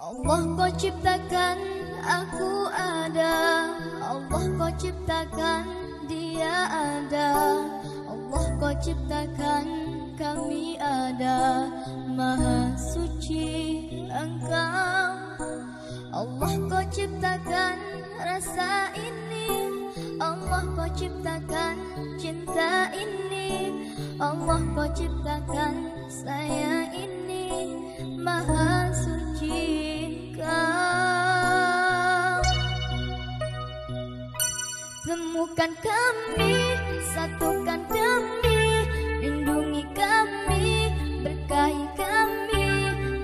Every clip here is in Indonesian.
Allah kau ciptakan aku ada. Allah kau ciptakan dia ada. Allah kau ciptakan kami ada. Maha suci engkau. Allah kau ciptakan rasa ini. Allah kau ciptakan cinta ini. Allah kau ciptakan saya ini. Maha suci kau. Temukan kami, satukan demi Lindungi kami, berkahi kami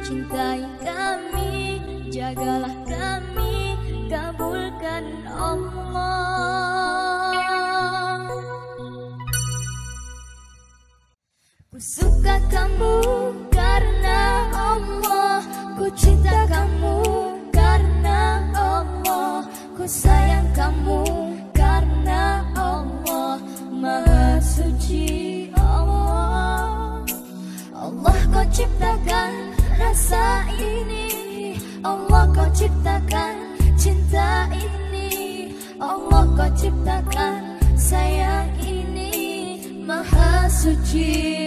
Cintai kami, jagalah kami Kabulkan Allah. Ku suka kamu karena Allah. Ku cinta kamu karena Allah. Ku sayang kamu karena Allah. Maha suci Allah. Allah kau ciptakan rasa ini. Allah kau ciptakan kau ciptakan. Sayang ini Maha suci